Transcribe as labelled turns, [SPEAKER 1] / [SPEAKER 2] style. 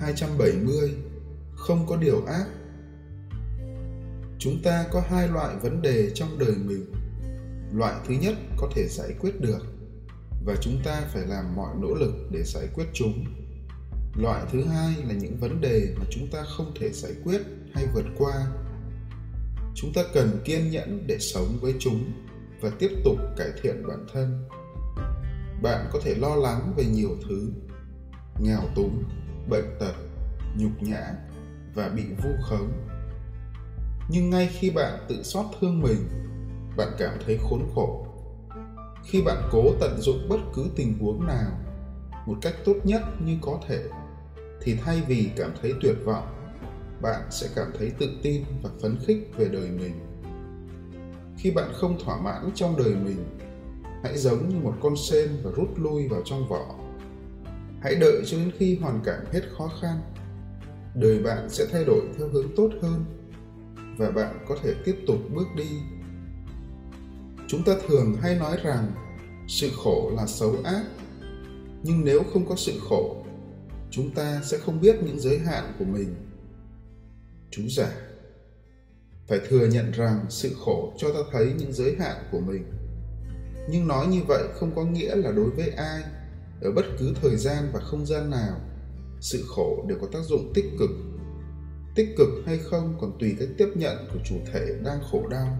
[SPEAKER 1] 270 Không có điều ác Chúng ta có hai loại vấn đề trong đời mình. Loại thứ nhất có thể giải quyết được và chúng ta phải làm mọi nỗ lực để giải quyết chúng. Loại thứ hai là những vấn đề mà chúng ta không thể giải quyết hay vượt qua. Chúng ta cần kiên nhẫn để sống với chúng và tiếp tục cải thiện bản thân. Bạn có thể lo lắng về nhiều thứ, nghèo túng, bệnh tật, nhục nhã và bị vu khống. Nhưng ngay khi bạn tự xót thương mình bạn cảm thấy khốn khổ. Khi bạn cố tận dụng bất cứ tình huống nào một cách tốt nhất như có thể thì thay vì cảm thấy tuyệt vọng bạn sẽ cảm thấy tự tin và phấn khích về đời mình. Khi bạn không thỏa mãn trong đời mình hãy giống như một con sên và rút lui vào trong vỏ hãy đợi cho đến khi hoàn cảnh hết khó khăn. Đời bạn sẽ thay đổi theo hướng tốt hơn và bạn có thể tiếp tục bước đi. Chúng ta thường hay nói rằng sự khổ là xấu ác, nhưng nếu không có sự khổ, chúng ta sẽ không biết những giới hạn của mình. Chú giả, phải thừa nhận rằng sự khổ cho ta thấy những giới hạn của mình. Nhưng nói như vậy không có nghĩa là đối với ai ở bất cứ thời gian và không gian nào, sự khổ đều có tác dụng tích cực. Tích cực hay không còn tùy cách tiếp nhận của chủ thể đang khổ đau.